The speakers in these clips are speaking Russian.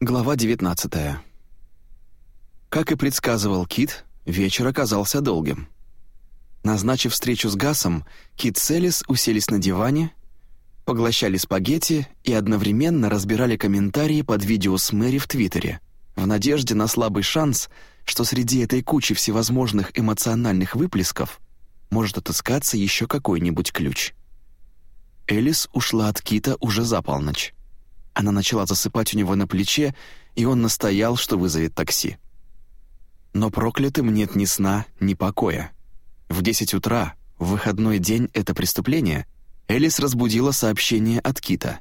Глава 19 Как и предсказывал Кит, вечер оказался долгим. Назначив встречу с Гасом, Кит с Элис уселись на диване, поглощали спагетти и одновременно разбирали комментарии под видео с Мэри в Твиттере, в надежде на слабый шанс, что среди этой кучи всевозможных эмоциональных выплесков может отыскаться еще какой-нибудь ключ. Элис ушла от Кита уже за полночь. Она начала засыпать у него на плече, и он настоял, что вызовет такси. Но проклятым нет ни сна, ни покоя. В 10 утра, в выходной день это преступление, Элис разбудила сообщение от Кита.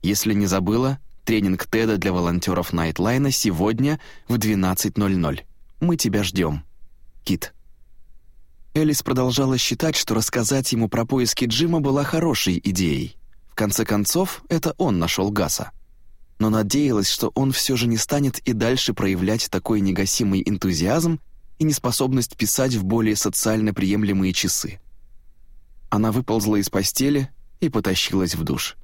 Если не забыла, тренинг Теда для волонтеров Найтлайна сегодня в 12.00. Мы тебя ждем. Кит. Элис продолжала считать, что рассказать ему про поиски Джима была хорошей идеей. В конце концов, это он нашел Гаса. Но надеялась, что он все же не станет и дальше проявлять такой негасимый энтузиазм и неспособность писать в более социально приемлемые часы. Она выползла из постели и потащилась в душ.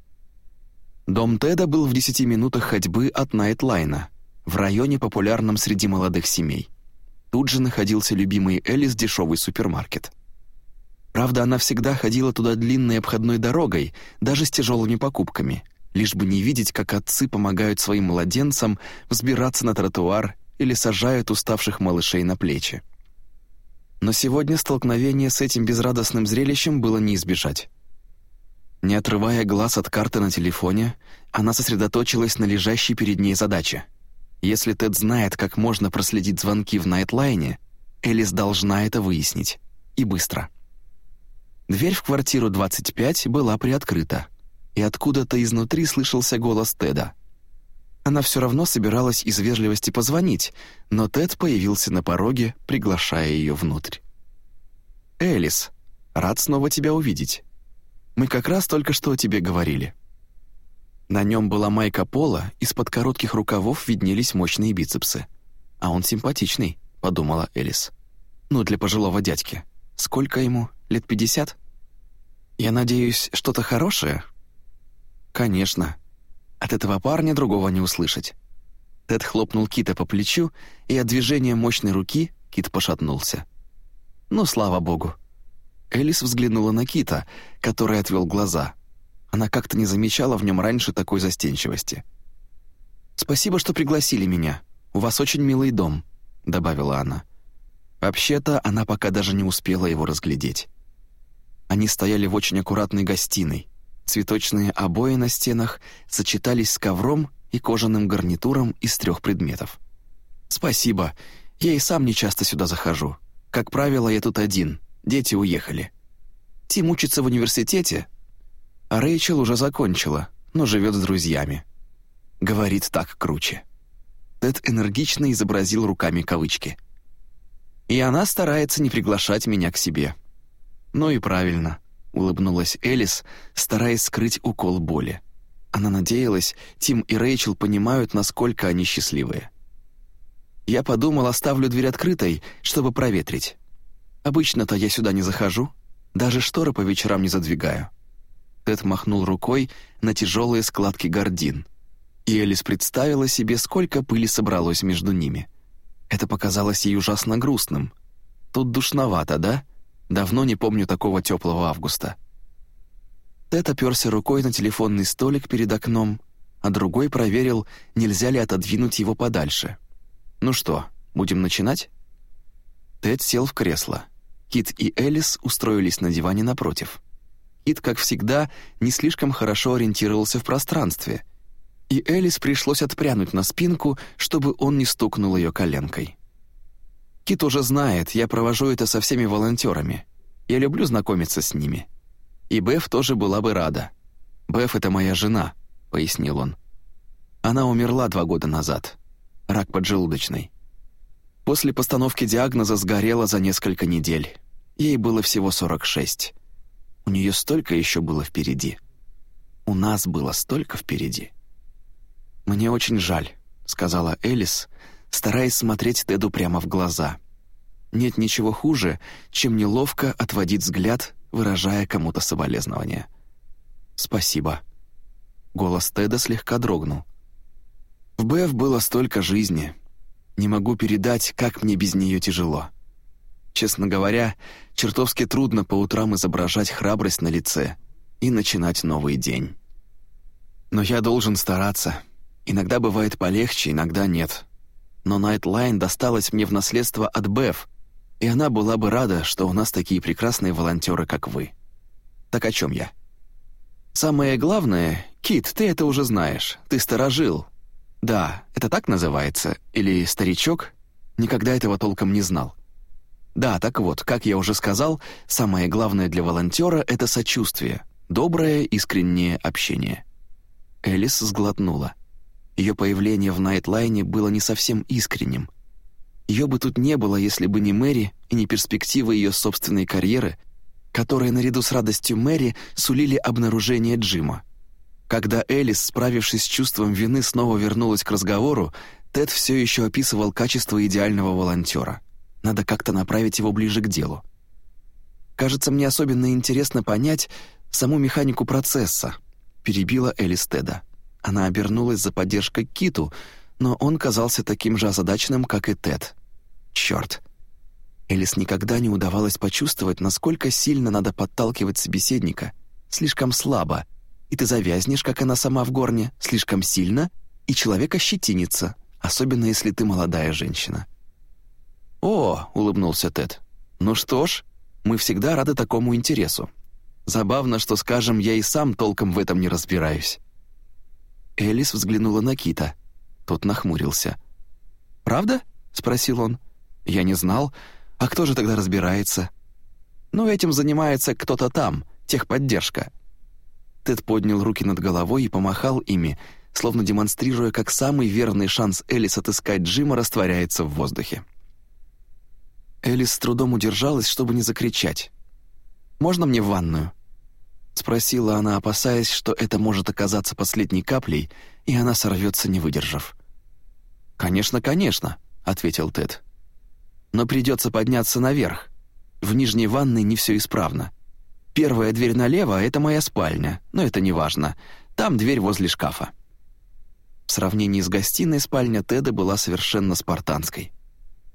Дом Теда был в десяти минутах ходьбы от Найтлайна, в районе, популярном среди молодых семей. Тут же находился любимый Элис дешевый супермаркет. Правда, она всегда ходила туда длинной обходной дорогой, даже с тяжелыми покупками, лишь бы не видеть, как отцы помогают своим младенцам взбираться на тротуар или сажают уставших малышей на плечи. Но сегодня столкновение с этим безрадостным зрелищем было не избежать. Не отрывая глаз от карты на телефоне, она сосредоточилась на лежащей перед ней задаче — если Тед знает, как можно проследить звонки в Найтлайне, Элис должна это выяснить. И быстро. Дверь в квартиру 25 была приоткрыта, и откуда-то изнутри слышался голос Теда. Она все равно собиралась из вежливости позвонить, но Тед появился на пороге, приглашая ее внутрь. «Элис, рад снова тебя увидеть. Мы как раз только что о тебе говорили». На нем была майка пола, из-под коротких рукавов виднелись мощные бицепсы. «А он симпатичный», — подумала Элис. «Ну, для пожилого дядьки. Сколько ему? Лет пятьдесят?» «Я надеюсь, что-то хорошее?» «Конечно. От этого парня другого не услышать». Тед хлопнул Кита по плечу, и от движения мощной руки Кит пошатнулся. «Ну, слава богу». Элис взглянула на Кита, который отвел глаза — она как-то не замечала в нем раньше такой застенчивости. «Спасибо, что пригласили меня. У вас очень милый дом», — добавила она. Вообще-то, она пока даже не успела его разглядеть. Они стояли в очень аккуратной гостиной. Цветочные обои на стенах сочетались с ковром и кожаным гарнитуром из трех предметов. «Спасибо. Я и сам не часто сюда захожу. Как правило, я тут один. Дети уехали. Тим учится в университете, а Рэйчел уже закончила, но живет с друзьями. Говорит так круче. Тед энергично изобразил руками кавычки. И она старается не приглашать меня к себе. Ну и правильно, улыбнулась Элис, стараясь скрыть укол боли. Она надеялась, Тим и Рэйчел понимают, насколько они счастливые. Я подумал, оставлю дверь открытой, чтобы проветрить. Обычно-то я сюда не захожу, даже шторы по вечерам не задвигаю. Тед махнул рукой на тяжелые складки гордин. И Элис представила себе, сколько пыли собралось между ними. Это показалось ей ужасно грустным. Тут душновато, да? Давно не помню такого теплого августа. Тед оперся рукой на телефонный столик перед окном, а другой проверил, нельзя ли отодвинуть его подальше. «Ну что, будем начинать?» Тед сел в кресло. Кит и Элис устроились на диване напротив. Ид, как всегда, не слишком хорошо ориентировался в пространстве, и Элис пришлось отпрянуть на спинку, чтобы он не стукнул ее коленкой. Кит уже знает, я провожу это со всеми волонтерами. Я люблю знакомиться с ними. И Беф тоже была бы рада. Беф — это моя жена», — пояснил он. Она умерла два года назад. Рак поджелудочной. После постановки диагноза сгорела за несколько недель. Ей было всего 46. У нее столько еще было впереди. У нас было столько впереди. «Мне очень жаль», — сказала Элис, стараясь смотреть Теду прямо в глаза. «Нет ничего хуже, чем неловко отводить взгляд, выражая кому-то соболезнование». «Спасибо». Голос Теда слегка дрогнул. В Бэв было столько жизни. Не могу передать, как мне без нее тяжело. Честно говоря, чертовски трудно по утрам изображать храбрость на лице и начинать новый день. Но я должен стараться. Иногда бывает полегче, иногда нет. Но Найтлайн досталась мне в наследство от Бэв, и она была бы рада, что у нас такие прекрасные волонтеры, как вы. Так о чем я? Самое главное, Кит, ты это уже знаешь, ты старожил, да, это так называется? Или старичок? Никогда этого толком не знал. Да, так вот, как я уже сказал, самое главное для волонтера — это сочувствие, доброе, искреннее общение. Элис сглотнула. Ее появление в Найтлайне было не совсем искренним. Ее бы тут не было, если бы не Мэри и не перспективы ее собственной карьеры, которые наряду с радостью Мэри сулили обнаружение Джима. Когда Элис, справившись с чувством вины, снова вернулась к разговору, Тед все еще описывал качество идеального волонтера. Надо как-то направить его ближе к делу. «Кажется, мне особенно интересно понять саму механику процесса», — перебила Элис Теда. Она обернулась за поддержкой Киту, но он казался таким же озадаченным, как и Тед. Черт! Элис никогда не удавалось почувствовать, насколько сильно надо подталкивать собеседника. Слишком слабо, и ты завязнешь, как она сама в горне, слишком сильно, и человек ощетинится, особенно если ты молодая женщина». «О!» — улыбнулся Тед. «Ну что ж, мы всегда рады такому интересу. Забавно, что, скажем, я и сам толком в этом не разбираюсь». Элис взглянула на Кита. Тот нахмурился. «Правда?» — спросил он. «Я не знал. А кто же тогда разбирается?» «Ну, этим занимается кто-то там, техподдержка. Тед поднял руки над головой и помахал ими, словно демонстрируя, как самый верный шанс Элис отыскать Джима растворяется в воздухе. Элис с трудом удержалась, чтобы не закричать. «Можно мне в ванную?» Спросила она, опасаясь, что это может оказаться последней каплей, и она сорвется, не выдержав. «Конечно, конечно», — ответил Тед. «Но придется подняться наверх. В нижней ванной не все исправно. Первая дверь налево — это моя спальня, но это не важно. Там дверь возле шкафа». В сравнении с гостиной спальня Теда была совершенно спартанской.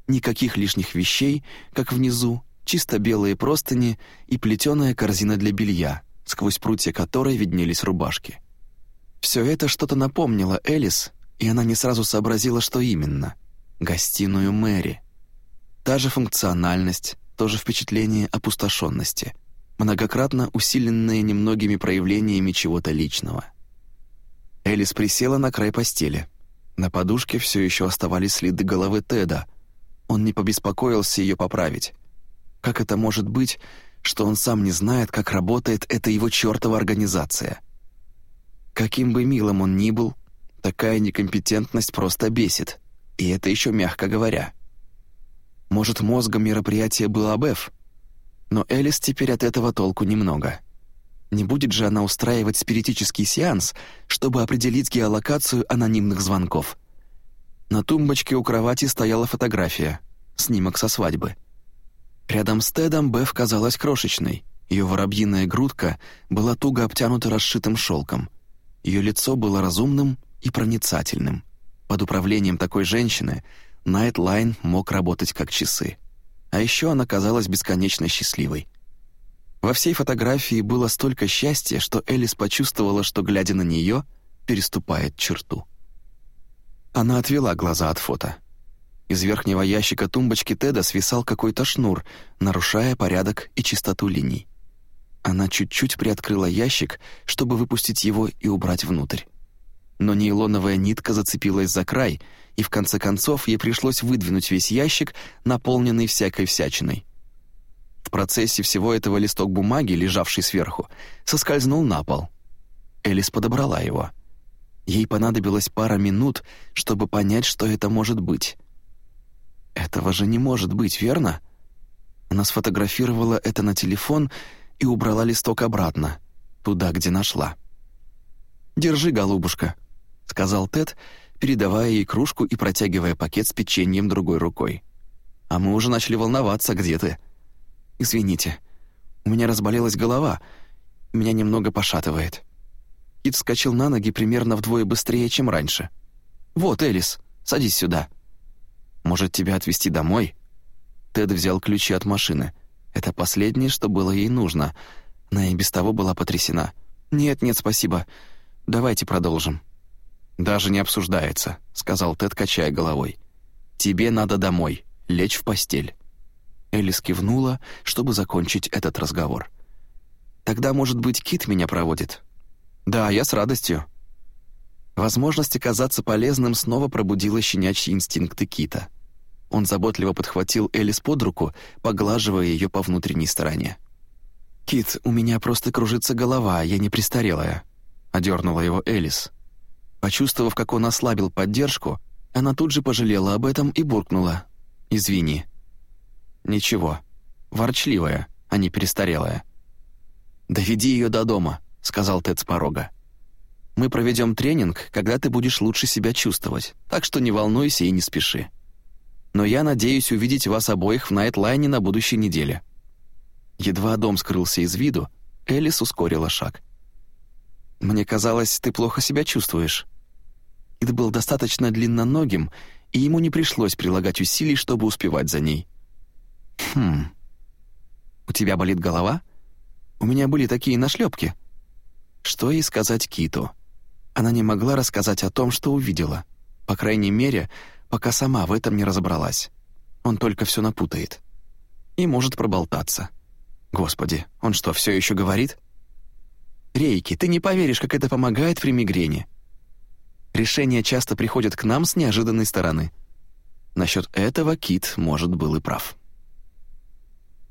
Никаких лишних вещей, как внизу, чисто белые простыни и плетеная корзина для белья, сквозь прутья которой виднелись рубашки. Все это что-то напомнило Элис, и она не сразу сообразила, что именно. Гостиную Мэри. Та же функциональность, то же впечатление опустошенности — многократно усиленные немногими проявлениями чего-то личного. Элис присела на край постели. На подушке все еще оставались следы головы Теда. Он не побеспокоился ее поправить. Как это может быть, что он сам не знает, как работает эта его чертова организация? Каким бы милым он ни был, такая некомпетентность просто бесит. И это еще мягко говоря. Может, мозгом мероприятия был Абеф? Но Элис теперь от этого толку немного. Не будет же она устраивать спиритический сеанс, чтобы определить геолокацию анонимных звонков. На тумбочке у кровати стояла фотография, снимок со свадьбы. Рядом с Тедом Бэв казалась крошечной. Ее воробьиная грудка была туго обтянута расшитым шелком. Ее лицо было разумным и проницательным. Под управлением такой женщины Найтлайн мог работать как часы. А еще она казалась бесконечно счастливой. Во всей фотографии было столько счастья, что Элис почувствовала, что, глядя на нее, переступает черту. Она отвела глаза от фото. Из верхнего ящика тумбочки Теда свисал какой-то шнур, нарушая порядок и чистоту линий. Она чуть-чуть приоткрыла ящик, чтобы выпустить его и убрать внутрь. Но нейлоновая нитка зацепилась за край — и в конце концов ей пришлось выдвинуть весь ящик, наполненный всякой всячиной. В процессе всего этого листок бумаги, лежавший сверху, соскользнул на пол. Элис подобрала его. Ей понадобилось пара минут, чтобы понять, что это может быть. Этого же не может быть, верно? Она сфотографировала это на телефон и убрала листок обратно, туда, где нашла. «Держи, голубушка», — сказал Тед, — передавая ей кружку и протягивая пакет с печеньем другой рукой. «А мы уже начали волноваться, где ты?» «Извините, у меня разболелась голова, меня немного пошатывает». Кит вскочил на ноги примерно вдвое быстрее, чем раньше. «Вот, Элис, садись сюда». «Может, тебя отвезти домой?» Тед взял ключи от машины. Это последнее, что было ей нужно. Она и без того была потрясена. «Нет, нет, спасибо. Давайте продолжим». «Даже не обсуждается», — сказал Тед, качая головой. «Тебе надо домой, лечь в постель». Элис кивнула, чтобы закончить этот разговор. «Тогда, может быть, Кит меня проводит?» «Да, я с радостью». Возможность оказаться полезным снова пробудила щенячьи инстинкты Кита. Он заботливо подхватил Элис под руку, поглаживая ее по внутренней стороне. «Кит, у меня просто кружится голова, я не престарелая», — одернула его Элис. Почувствовав, как он ослабил поддержку, она тут же пожалела об этом и буркнула. «Извини». «Ничего. Ворчливая, а не перестарелая». «Доведи ее до дома», — сказал Тед с порога. «Мы проведем тренинг, когда ты будешь лучше себя чувствовать, так что не волнуйся и не спеши. Но я надеюсь увидеть вас обоих в Найтлайне на будущей неделе». Едва дом скрылся из виду, Элис ускорила шаг. «Мне казалось, ты плохо себя чувствуешь». Ид был достаточно длинноногим, и ему не пришлось прилагать усилий, чтобы успевать за ней. «Хм... У тебя болит голова? У меня были такие нашлепки». Что ей сказать Киту? Она не могла рассказать о том, что увидела. По крайней мере, пока сама в этом не разобралась. Он только все напутает. И может проболтаться. Господи, он что, все еще говорит? Рейки, ты не поверишь, как это помогает при мигрени. Решения часто приходят к нам с неожиданной стороны. Насчет этого Кит, может, был и прав.